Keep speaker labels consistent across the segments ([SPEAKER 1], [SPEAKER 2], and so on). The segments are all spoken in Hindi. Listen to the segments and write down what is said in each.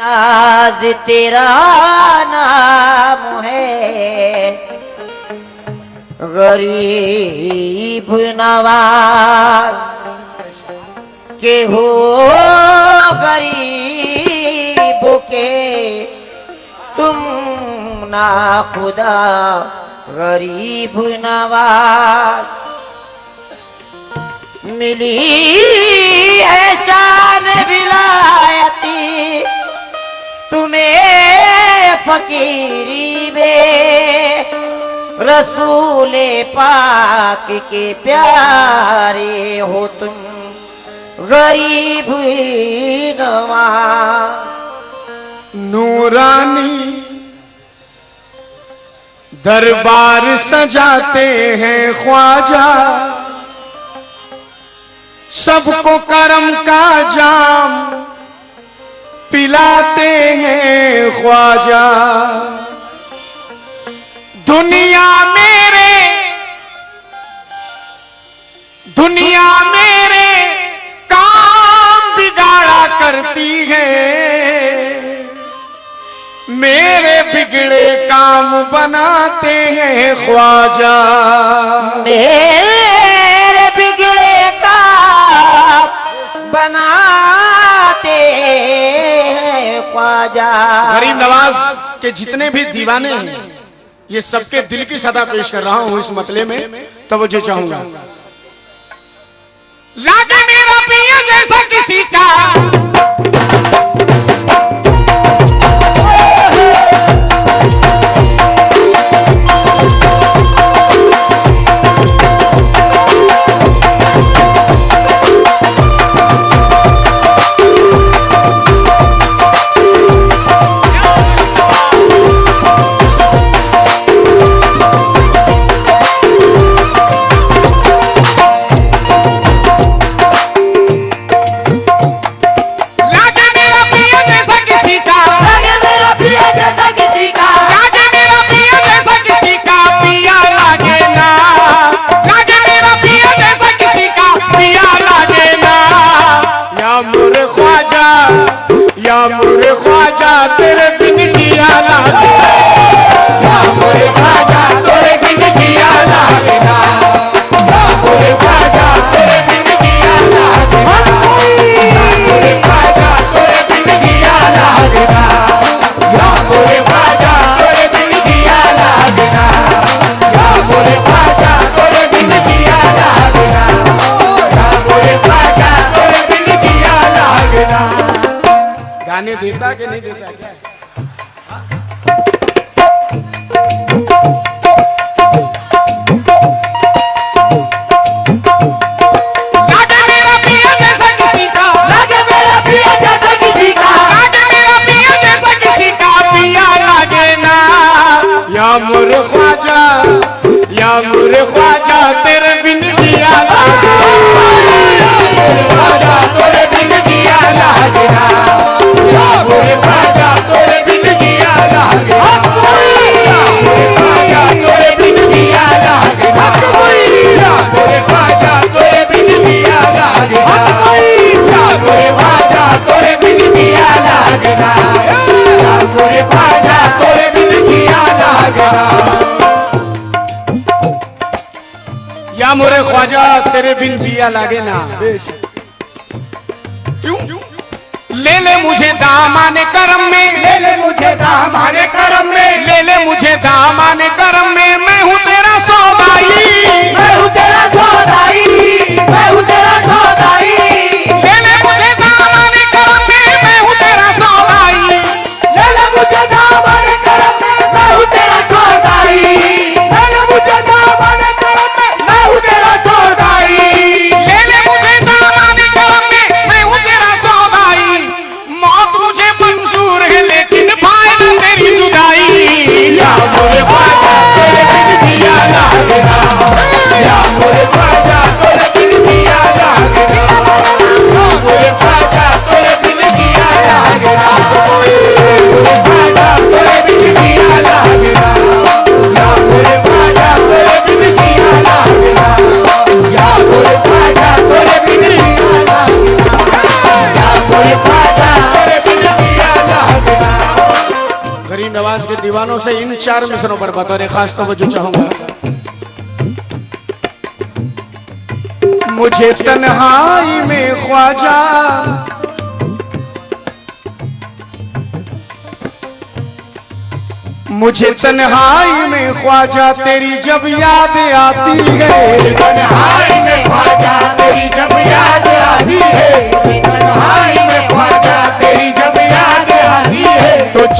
[SPEAKER 1] नाज तेरा नाम है। गरीब नवाज़, के हो गरीब के। तुम ना खुदा, गरीब नवाज़। मिली एहसान विलायती। तुम्हें फकीरी बे रसूले पाक के प्यारे हो तुम, गरीब नवा।
[SPEAKER 2] नूरानी दरबार सजाते हैं ख्वाजा, सबको करम का जाम पिलाते हैं ख्वाजा। दुनिया मेरे दुनिया मेरे काम बिगाड़ा करती है। मेरे बिगड़े काम बनाते हैं ख्वाजा।
[SPEAKER 1] मेरे ख्वाजा
[SPEAKER 2] गरीब नवाज़ के जितने भी दीवाने हैं, ये सबके दिल की सदा पेश कर रहा हूँ इस मतले में, तवज्जो चाहूँगा। राजा मेरा पिया जैसा किसी का। back in या मोरे ख्वाजा तेरे बिन जिया लागे ना। क्यों? ले ले मुझे दामाने करम में। ले ले मुझे दामाने करम में। ले ले मुझे दामाने करम में। मैं हूँ तेरा सौदाई।
[SPEAKER 1] मैं हूँ तेरा सौदाई। मैं हूँ तेरा सौदाई।
[SPEAKER 2] दीवानों से इन चार मिसरों पर बतौर खास तवज्जो चाहूँगा। मुझे तन्हाई में ख्वाजा। मुझे तन्हाई में ख्वाजा, तेरी जब याद आती है।
[SPEAKER 1] तन्हाई में ख्वाजा, तेरी जब याद आती है।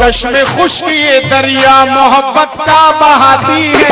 [SPEAKER 2] चश्मे खुश किए दरिया मोहब्बत का बहाती है।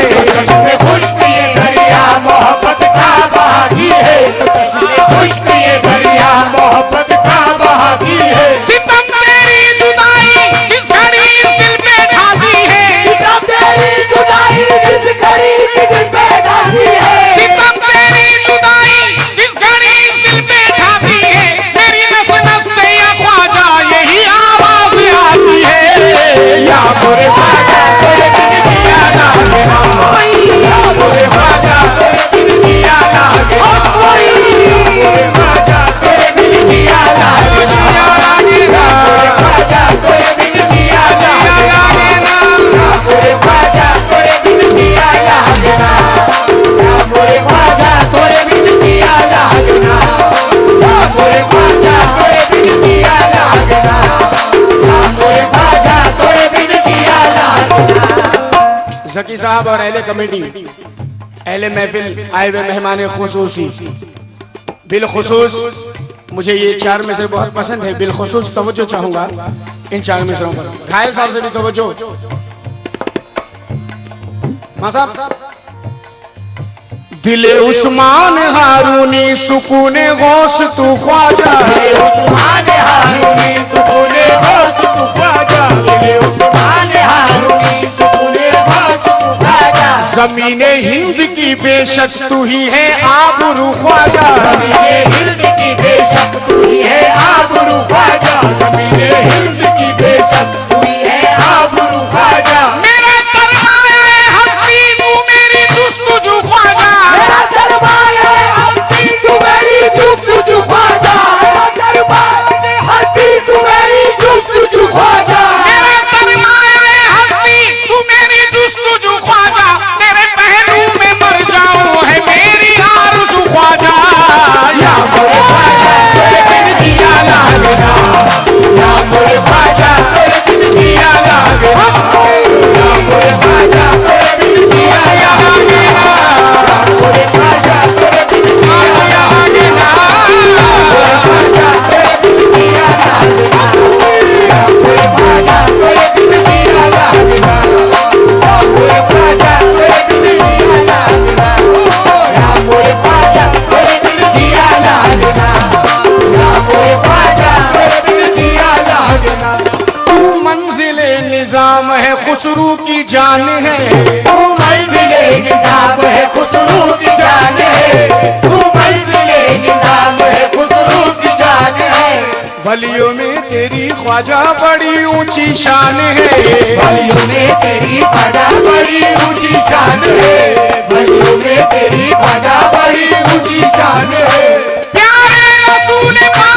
[SPEAKER 2] साहब और अहले कमेटी, अहले महफिल आए हुए मेहमान खसूसी। बिलखसूस, मुझे ये चार मिसर बहुत पसंद है। बिलखसूस तवज्जो चाहूँगा इन चार मिसरों पर। घायल साहब से भी तवज्जो। साहब। दिले उस्मान हारूनी सुकून गौस तू ख्वाजा
[SPEAKER 1] उस्मान हारूनी
[SPEAKER 2] ज़मीन हिंद की बेशक तू ही है, आबरू ख्वाजा।
[SPEAKER 1] ज़मीन हिंद की बेशक तू ही है, आबरू ख्वाजा।
[SPEAKER 2] वलियों में तेरी ख्वाजा बड़ी ऊँची शान है।
[SPEAKER 1] बलियों में तेरी ख्वाजा बड़ी ऊँची शान है। बलियों में तेरी ख्वाजा बड़ी ऊँची शान है।
[SPEAKER 2] प्यारे रसूल पाक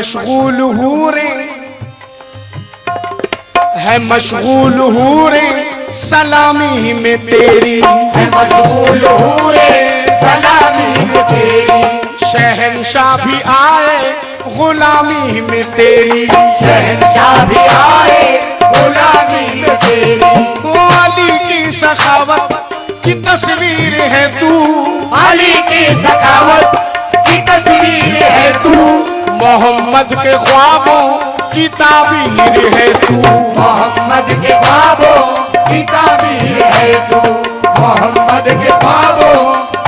[SPEAKER 2] है मशगूल हूरे। है मशगूल हूरे सलामी में तेरी।
[SPEAKER 1] है मशगूल हूरे सलामी में तेरी।
[SPEAKER 2] शहनशाह भी आए गुलामी में तेरी।
[SPEAKER 1] शहनशाह भी आए गुलामी में तेरी।
[SPEAKER 2] वो
[SPEAKER 1] अली की सखावत की तस्वीर है तू।
[SPEAKER 2] मोहम्मद के ख्वाबों की ताबीर है तू।
[SPEAKER 1] मोहम्मद के ख्वाबों की ताबीर है तू। मोहम्मद के ख्वाबों